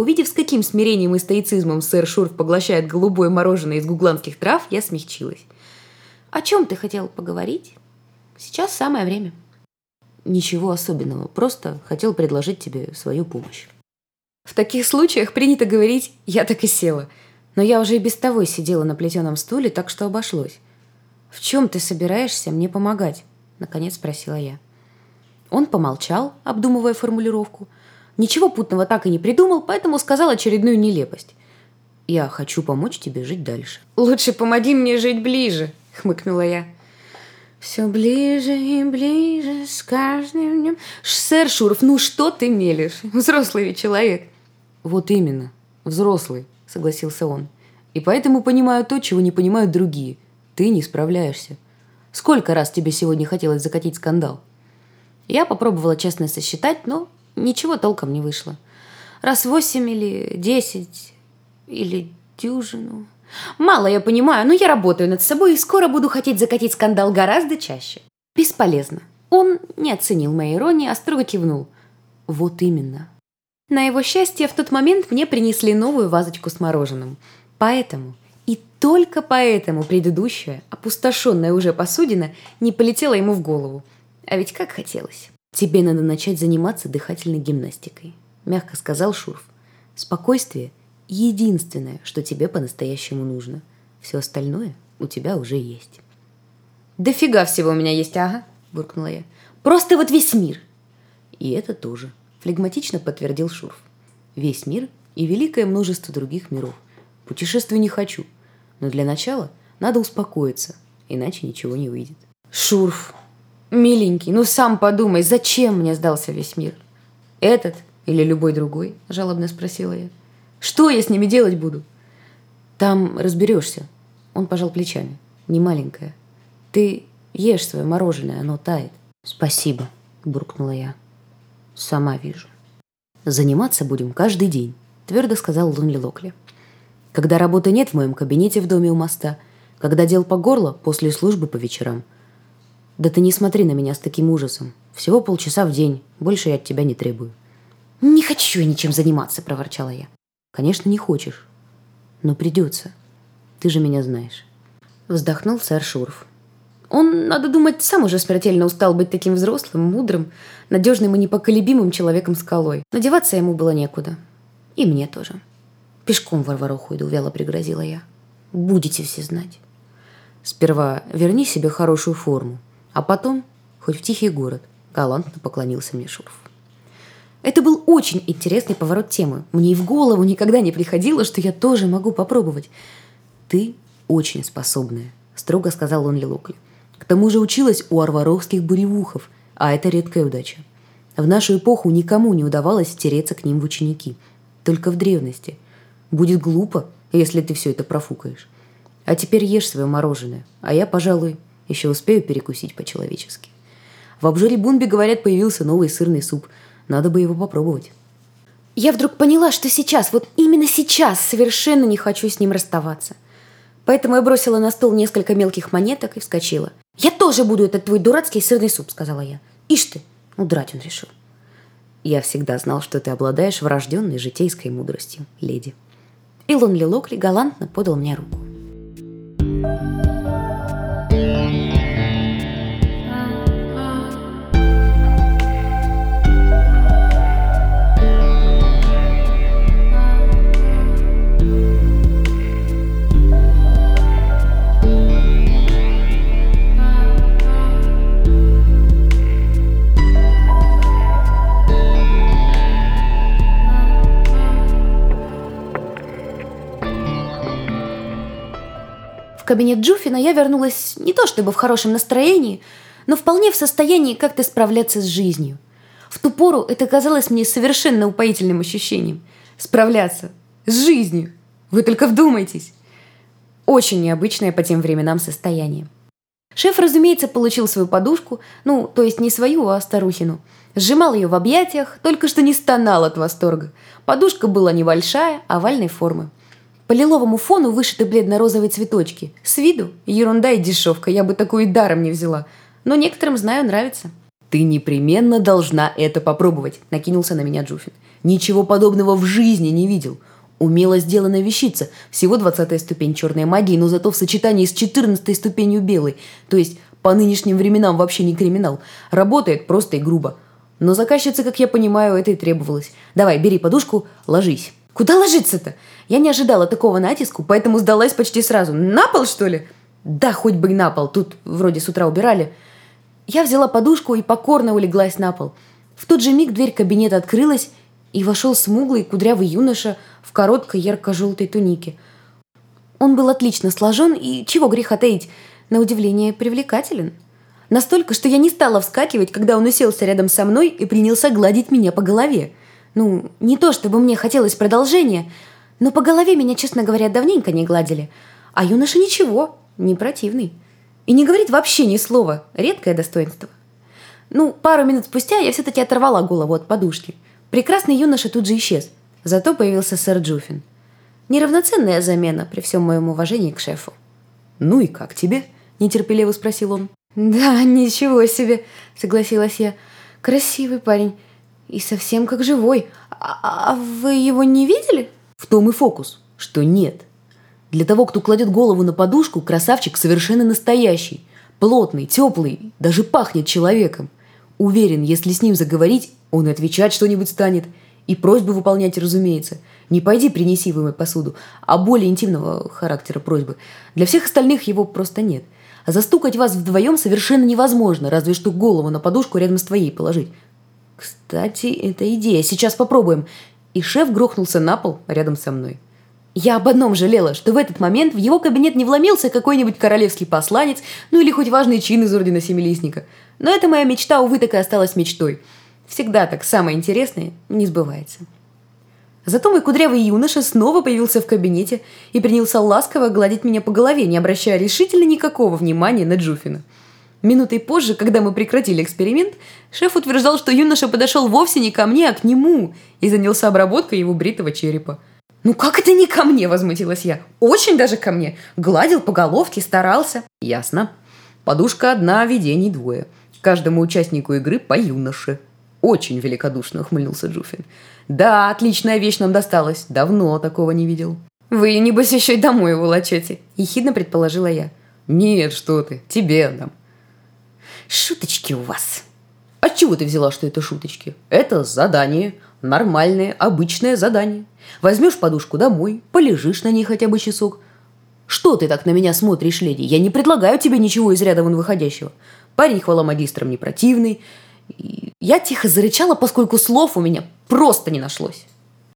Увидев, с каким смирением и стоицизмом сэр Шурф поглощает голубое мороженое из гугландских трав, я смягчилась. «О чем ты хотел поговорить? Сейчас самое время». «Ничего особенного, просто хотел предложить тебе свою помощь». В таких случаях принято говорить «я так и села», но я уже и без того сидела на плетеном стуле, так что обошлось. «В чем ты собираешься мне помогать?» – наконец спросила я. Он помолчал, обдумывая формулировку – Ничего путного так и не придумал, поэтому сказал очередную нелепость. «Я хочу помочь тебе жить дальше». «Лучше помоги мне жить ближе», — хмыкнула я. «Все ближе и ближе с каждым днем...» «Сэр Шуров, ну что ты мелешь? Взрослый ведь человек». «Вот именно, взрослый», — согласился он. «И поэтому понимаю то, чего не понимают другие. Ты не справляешься. Сколько раз тебе сегодня хотелось закатить скандал?» Я попробовала честно сосчитать, но Ничего толком не вышло. Раз восемь или десять, или дюжину. Мало я понимаю, но я работаю над собой и скоро буду хотеть закатить скандал гораздо чаще. Бесполезно. Он не оценил моей иронии, а строго кивнул. Вот именно. На его счастье, в тот момент мне принесли новую вазочку с мороженым. Поэтому и только поэтому предыдущая, опустошенная уже посудина, не полетела ему в голову. А ведь как хотелось. «Тебе надо начать заниматься дыхательной гимнастикой», – мягко сказал Шурф. «Спокойствие – единственное, что тебе по-настоящему нужно. Все остальное у тебя уже есть». «Дофига всего у меня есть, ага», – буркнула я. «Просто вот весь мир». «И это тоже», – флегматично подтвердил Шурф. «Весь мир и великое множество других миров. Путешествий не хочу, но для начала надо успокоиться, иначе ничего не выйдет». «Шурф, «Миленький, ну сам подумай, зачем мне сдался весь мир?» «Этот или любой другой?» – жалобно спросила я. «Что я с ними делать буду?» «Там разберешься». Он пожал плечами. «Не маленькая. Ты ешь свое мороженое, оно тает». «Спасибо», – буркнула я. «Сама вижу». «Заниматься будем каждый день», – твердо сказал Лунли Локли. «Когда работы нет в моем кабинете в доме у моста, когда дел по горло после службы по вечерам – да ты не смотри на меня с таким ужасом. Всего полчаса в день. Больше я от тебя не требую. Не хочу я ничем заниматься, проворчала я. Конечно, не хочешь. Но придется. Ты же меня знаешь. Вздохнул сэр Шурф. Он, надо думать, сам уже смертельно устал быть таким взрослым, мудрым, надежным и непоколебимым человеком-скалой. Надеваться ему было некуда. И мне тоже. Пешком в Варваруху иду, вяло пригрозила я. Будете все знать. Сперва верни себе хорошую форму, а потом, хоть в тихий город, галантно поклонился мне Шурф. Это был очень интересный поворот темы. Мне и в голову никогда не приходило, что я тоже могу попробовать. «Ты очень способная», — строго сказал он Лилокли. «К тому же училась у арваровских буревухов, а это редкая удача. В нашу эпоху никому не удавалось втереться к ним в ученики. Только в древности. Будет глупо, если ты все это профукаешь. А теперь ешь свое мороженое, а я, пожалуй, еще успею перекусить по-человечески. В обжоре Бунби, говорят, появился новый сырный суп. Надо бы его попробовать. Я вдруг поняла, что сейчас, вот именно сейчас, совершенно не хочу с ним расставаться. Поэтому я бросила на стол несколько мелких монеток и вскочила. «Я тоже буду этот твой дурацкий сырный суп», — сказала я. «Ишь ты!» — удрать он решил. «Я всегда знал, что ты обладаешь врожденной житейской мудростью, леди». Илон Лилокли галантно подал мне руку. Кабинет Джуфина я вернулась не то чтобы в хорошем настроении, но вполне в состоянии как-то справляться с жизнью. В ту пору это казалось мне совершенно упоительным ощущением. Справляться с жизнью. Вы только вдумайтесь. Очень необычное по тем временам состояние. Шеф, разумеется, получил свою подушку, ну, то есть не свою, а старухину. Сжимал ее в объятиях, только что не стонал от восторга. Подушка была небольшая, овальной формы. По лиловому фону вышиты бледно-розовые цветочки. С виду ерунда и дешевка, я бы такую и даром не взяла. Но некоторым, знаю, нравится. «Ты непременно должна это попробовать», — накинулся на меня Джуфин. «Ничего подобного в жизни не видел. Умело сделанная вещица. Всего двадцатая ступень черной магии, но зато в сочетании с четырнадцатой ступенью белой. То есть по нынешним временам вообще не криминал. Работает просто и грубо. Но заказчице, как я понимаю, это и требовалось. Давай, бери подушку, ложись. Куда ложиться-то? Я не ожидала такого натиску, поэтому сдалась почти сразу. На пол, что ли? Да, хоть бы и на пол. Тут вроде с утра убирали. Я взяла подушку и покорно улеглась на пол. В тот же миг дверь кабинета открылась, и вошел смуглый кудрявый юноша в короткой ярко-желтой тунике. Он был отлично сложен и, чего греха таить, на удивление привлекателен. Настолько, что я не стала вскакивать, когда он уселся рядом со мной и принялся гладить меня по голове. Ну, не то чтобы мне хотелось продолжения, но по голове меня, честно говоря, давненько не гладили. А юноша ничего, не противный. И не говорит вообще ни слова. Редкое достоинство. Ну, пару минут спустя я все-таки оторвала голову от подушки. Прекрасный юноша тут же исчез. Зато появился сэр Джуфин. Неравноценная замена при всем моем уважении к шефу. «Ну и как тебе?» – нетерпеливо спросил он. «Да, ничего себе!» – согласилась я. «Красивый парень. И совсем как живой. А, а вы его не видели?» В том и фокус, что нет. Для того, кто кладет голову на подушку, красавчик совершенно настоящий. Плотный, теплый, даже пахнет человеком. Уверен, если с ним заговорить, он отвечать что-нибудь станет. И просьбы выполнять, разумеется. Не пойди принеси вымой посуду, а более интимного характера просьбы. Для всех остальных его просто нет. А застукать вас вдвоем совершенно невозможно, разве что голову на подушку рядом с твоей положить. Кстати, это идея. Сейчас попробуем. И шеф грохнулся на пол рядом со мной. Я об одном жалела, что в этот момент в его кабинет не вломился какой-нибудь королевский посланец, ну или хоть важный чин из Ордена Семилистника. Но эта моя мечта, увы, так и осталась мечтой. Всегда так самое интересное не сбывается. Зато мой кудрявый юноша снова появился в кабинете и принялся ласково гладить меня по голове, не обращая решительно никакого внимания на Джуфина. Минутой позже, когда мы прекратили эксперимент, шеф утверждал, что юноша подошел вовсе не ко мне, а к нему и занялся обработкой его бритого черепа. «Ну как это не ко мне?» – возмутилась я. «Очень даже ко мне. Гладил по головке, старался». «Ясно. Подушка одна, видений двое. Каждому участнику игры по юноше». Очень великодушно ухмыльнулся Джуфин. «Да, отличная вещь нам досталась. Давно такого не видел». «Вы, небось, еще и домой волочете», – ехидно предположила я. «Нет, что ты, тебе отдам». «Шуточки у вас». «А чего ты взяла, что это шуточки? Это задание. Нормальное, обычное задание. Возьмешь подушку домой, полежишь на ней хотя бы часок. Что ты так на меня смотришь, леди? Я не предлагаю тебе ничего из ряда вон выходящего. Парень хвала магистрам не противный. Я тихо зарычала, поскольку слов у меня просто не нашлось.